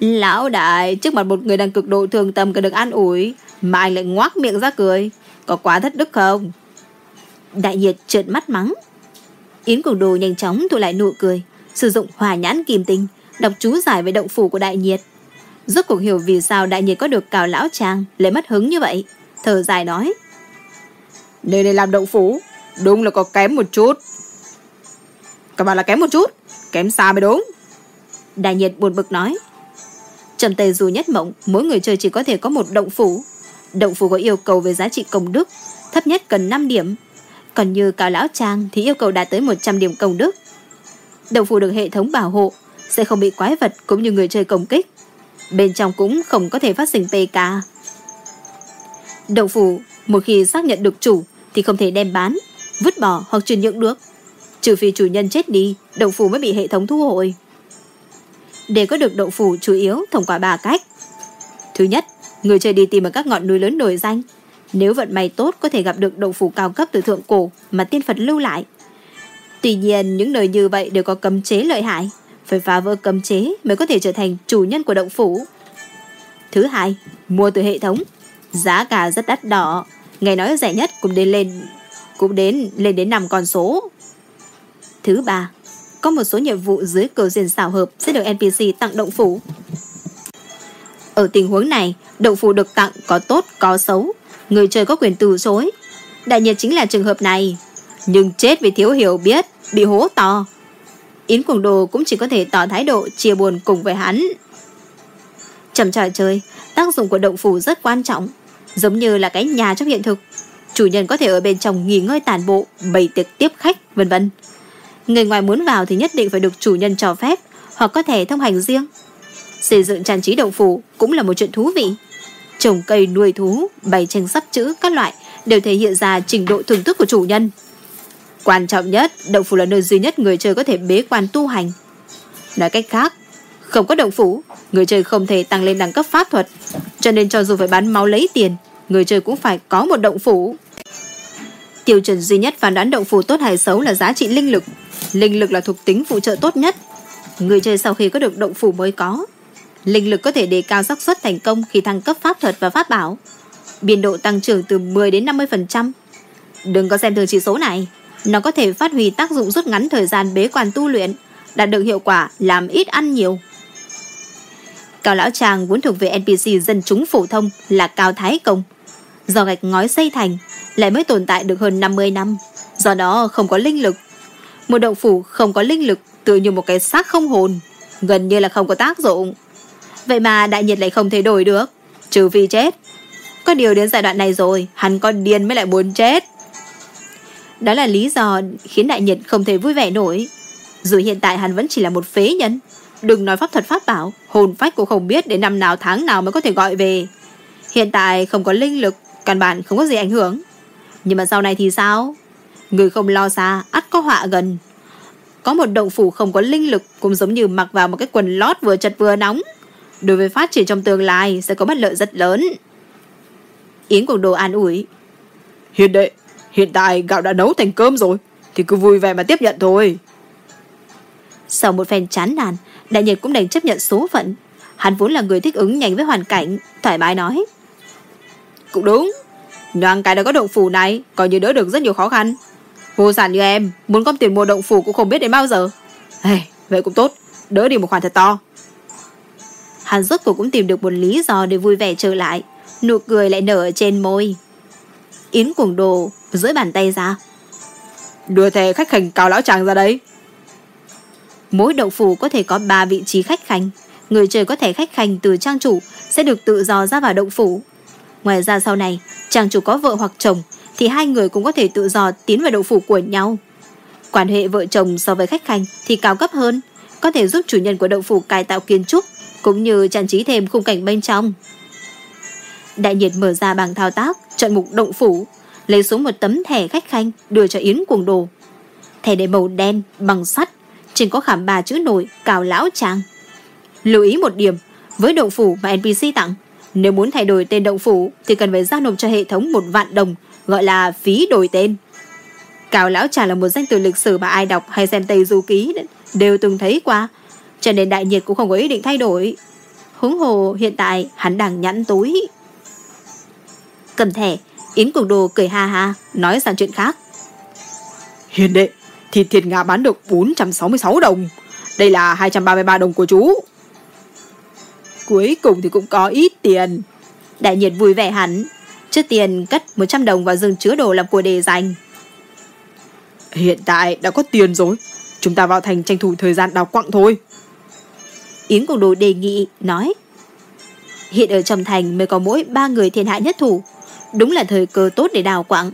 Lão đại, trước mặt một người đang cực độ thường tâm cần được an ủi, mà anh lại ngoác miệng ra cười. Có quá thất đức không? Đại nhiệt trợn mắt mắng. Yến Cường Đồ nhanh chóng thu lại nụ cười, sử dụng hòa nhãn kim tinh, đọc chú giải về động phủ của đại nhiệt. Rốt cuộc hiểu vì sao đại nhiệt có được cào lão trang, lấy mất hứng như vậy. Thở dài nói. Nơi này làm động phủ, đúng là có kém một chút. Các bạn là kém một chút, kém xa mới đúng. Đại nhiệt buồn bực nói. Trầm tề dù nhất mộng, mỗi người chơi chỉ có thể có một động phủ. Động phủ có yêu cầu về giá trị công đức, thấp nhất cần 5 điểm. Còn như cao lão trang thì yêu cầu đạt tới 100 điểm công đức. Động phủ được hệ thống bảo hộ, sẽ không bị quái vật cũng như người chơi công kích. Bên trong cũng không có thể phát sinh PK. Động phủ, một khi xác nhận được chủ thì không thể đem bán, vứt bỏ hoặc chuyển nhượng được. Trừ phi chủ nhân chết đi, động phủ mới bị hệ thống thu hồi. Để có được đậu phủ chủ yếu thông qua ba cách. Thứ nhất, người chơi đi tìm ở các ngọn núi lớn nổi danh. Nếu vận may tốt có thể gặp được đậu phủ cao cấp từ thượng cổ mà tiên Phật lưu lại. Tuy nhiên, những nơi như vậy đều có cấm chế lợi hại. Phải phá vỡ cấm chế mới có thể trở thành chủ nhân của động phủ. Thứ hai, mua từ hệ thống. Giá cả rất đắt đỏ. Ngày nói rẻ nhất cũng đến lên cũng đến lên đến 5 con số. Thứ ba, có một số nhiệm vụ dưới cầu diện xảo hợp sẽ được NPC tặng động phủ. Ở tình huống này, động phủ được tặng có tốt có xấu, người chơi có quyền từ chối. Đại nhiệt chính là trường hợp này, nhưng chết vì thiếu hiểu biết, bị hố to. Yến Cuồng Đồ cũng chỉ có thể tỏ thái độ chia buồn cùng với hắn. Trong trò chơi, tác dụng của động phủ rất quan trọng, giống như là cái nhà trong hiện thực. Chủ nhân có thể ở bên trong nghỉ ngơi tàn bộ, bày tiệc tiếp khách, vân vân. Người ngoài muốn vào thì nhất định phải được chủ nhân cho phép hoặc có thể thông hành riêng. Xây dựng trang trí động phủ cũng là một chuyện thú vị. Trồng cây nuôi thú, bày tranh sắp chữ các loại đều thể hiện ra trình độ thưởng thức của chủ nhân. Quan trọng nhất, động phủ là nơi duy nhất người chơi có thể bế quan tu hành. Nói cách khác, không có động phủ, người chơi không thể tăng lên đẳng cấp pháp thuật. Cho nên cho dù phải bán máu lấy tiền, người chơi cũng phải có một động phủ. Tiêu chuẩn duy nhất phán đoán động phủ tốt hay xấu là giá trị linh lực. Linh lực là thuộc tính phụ trợ tốt nhất. Người chơi sau khi có được động phủ mới có. Linh lực có thể đề cao xác suất thành công khi thăng cấp pháp thuật và pháp bảo. Biên độ tăng trưởng từ 10 đến 50%. Đừng có xem thường chỉ số này. Nó có thể phát huy tác dụng rút ngắn thời gian bế quan tu luyện, đạt được hiệu quả làm ít ăn nhiều. Cao Lão Tràng vốn thuộc về NPC dân chúng phổ thông là Cao Thái Công. Do gạch ngói xây thành, lại mới tồn tại được hơn 50 năm. Do đó không có linh lực. Một động phủ không có linh lực tự như một cái xác không hồn, gần như là không có tác dụng. Vậy mà đại nhiệt lại không thể đổi được, trừ phi chết. Có điều đến giai đoạn này rồi, hắn con điên mới lại muốn chết. Đó là lý do khiến đại nhiệt không thể vui vẻ nổi. Dù hiện tại hắn vẫn chỉ là một phế nhân, Đừng nói pháp thuật pháp bảo, hồn phách cũng không biết đến năm nào tháng nào mới có thể gọi về. Hiện tại không có linh lực, căn bản không có gì ảnh hưởng. Nhưng mà sau này thì sao? Người không lo xa, ắt có họa gần. Có một động phủ không có linh lực cũng giống như mặc vào một cái quần lót vừa chật vừa nóng. Đối với phát triển trong tương lai sẽ có bất lợi rất lớn. Yến cùng đồ an ủi. Hiện đệ, hiện tại gạo đã nấu thành cơm rồi, thì cứ vui vẻ mà tiếp nhận thôi. Sau một phen chán nản, Đại Nhật cũng đành chấp nhận số phận. Hắn vốn là người thích ứng nhanh với hoàn cảnh, thoải mái nói. Cũng đúng, nhoang cái đã có động phủ này, coi như đỡ được rất nhiều khó khăn. Vô sản như em, muốn có tiền mua động phủ cũng không biết đến bao giờ. Hey, vậy cũng tốt, đỡ đi một khoản thật to. Hắn rốt cuộc cũng tìm được một lý do để vui vẻ trở lại. Nụ cười lại nở trên môi. Yến cuồng đồ dưới bàn tay ra. Đưa thề khách khanh cao lão chàng ra đấy. Mỗi động phủ có thể có 3 vị trí khách khanh. Người chơi có thể khách khanh từ trang chủ sẽ được tự do ra vào động phủ. Ngoài ra sau này, trang chủ có vợ hoặc chồng thì hai người cũng có thể tự do tiến vào đậu phủ của nhau. Quan hệ vợ chồng so với khách khanh thì cao cấp hơn, có thể giúp chủ nhân của đậu phủ cải tạo kiến trúc cũng như trang trí thêm khung cảnh bên trong. Đại nhiệt mở ra bảng thao tác, chọn mục động phủ, lấy xuống một tấm thẻ khách khanh đưa cho Yến cuồng đồ. Thẻ để màu đen, bằng sắt, trên có khảm ba chữ nổi cào lão trang. Lưu ý một điểm, với động phủ mà NPC tặng, nếu muốn thay đổi tên động phủ thì cần phải giao nộp cho hệ thống một vạn đồng, gọi là phí đổi tên. Cào lão trà là một danh từ lịch sử mà ai đọc hay xem Tây Du Ký đều từng thấy qua, cho nên đại nhiệt cũng không có ý định thay đổi. Húng hồ hiện tại hắn đang nhẵn túi. Cầm thẻ, Yến Cường Đồ cười ha ha, nói sang chuyện khác. Hiền đệ, thịt thịt ngà bán được 466 đồng. Đây là 233 đồng của chú. Cuối cùng thì cũng có ít tiền. Đại nhiệt vui vẻ hẳn. Trước tiền cất 100 đồng vào rừng chứa đồ làm của đề dành. Hiện tại đã có tiền rồi. Chúng ta vào thành tranh thủ thời gian đào quặng thôi. Yến cùng đồ đề nghị, nói. Hiện ở trong thành mới có mỗi ba người thiên hạ nhất thủ. Đúng là thời cơ tốt để đào quặng.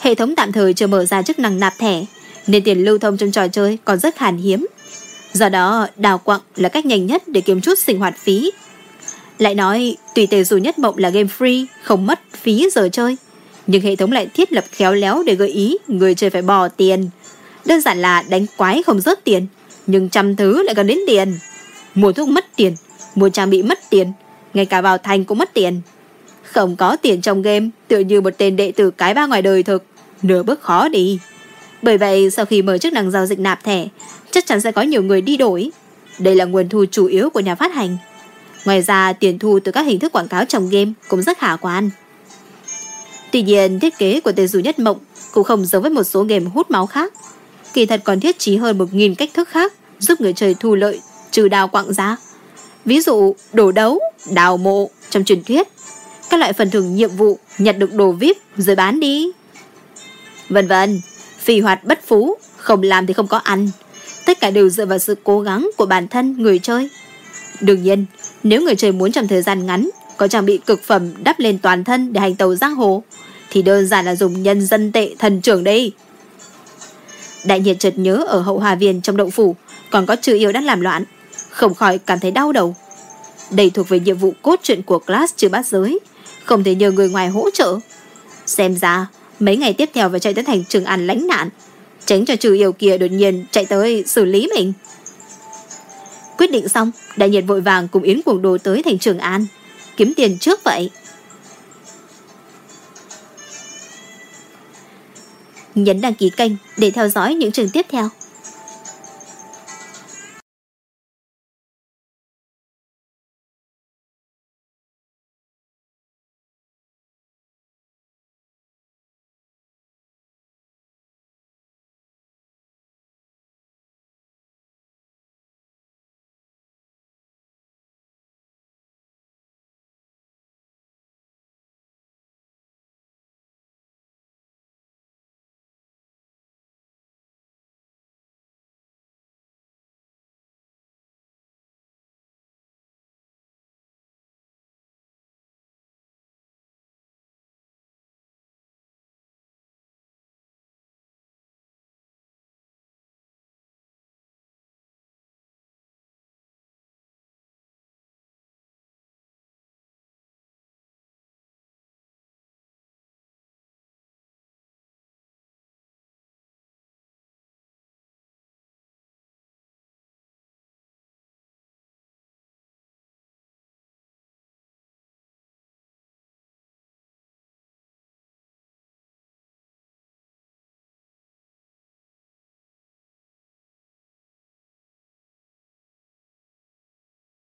Hệ thống tạm thời chưa mở ra chức năng nạp thẻ nên tiền lưu thông trong trò chơi còn rất khan hiếm. Do đó, đào quặng là cách nhanh nhất để kiếm chút sinh hoạt phí. Lại nói, tùy tề dù nhất mộng là game free, không mất phí giờ chơi. Nhưng hệ thống lại thiết lập khéo léo để gợi ý người chơi phải bỏ tiền. Đơn giản là đánh quái không rớt tiền, nhưng trăm thứ lại cần đến tiền. Mua thuốc mất tiền, mua trang bị mất tiền, ngay cả vào thành cũng mất tiền. Không có tiền trong game, tựa như một tên đệ tử cái ba ngoài đời thực, nửa bước khó đi. Bởi vậy sau khi mở chức năng giao dịch nạp thẻ, chắc chắn sẽ có nhiều người đi đổi. Đây là nguồn thu chủ yếu của nhà phát hành. Ngoài ra tiền thu từ các hình thức quảng cáo trong game cũng rất khả quan. Tuy nhiên thiết kế của tên dù nhất mộng cũng không giống với một số game hút máu khác. Kỳ thật còn thiết trí hơn 1.000 cách thức khác giúp người chơi thu lợi trừ đào quặng giá. Ví dụ đổ đấu, đào mộ trong truyền thuyết. Các loại phần thưởng nhiệm vụ nhặt được đồ VIP rồi bán đi. Vân vân, phi hoạt bất phú, không làm thì không có ăn. Tất cả đều dựa vào sự cố gắng của bản thân người chơi. Đương nhiên, nếu người chơi muốn trong thời gian ngắn có trang bị cực phẩm đắp lên toàn thân để hành tàu giang hồ, thì đơn giản là dùng nhân dân tệ thần trưởng đây. Đại nhiệt chợt nhớ ở hậu hòa viên trong động phủ còn có trừ yêu đang làm loạn, không khỏi cảm thấy đau đầu. Đây thuộc về nhiệm vụ cốt truyện của class trừ bát giới, không thể nhờ người ngoài hỗ trợ. Xem ra, Mấy ngày tiếp theo phải chạy tới thành Trường An lánh nạn Tránh cho trừ yêu kia đột nhiên chạy tới xử lý mình Quyết định xong, đại nhiệt vội vàng cùng Yến Cuồng Đồ tới thành Trường An. Kiếm tiền trước vậy. Nhấn đăng ký kênh để theo dõi những trường tiếp theo.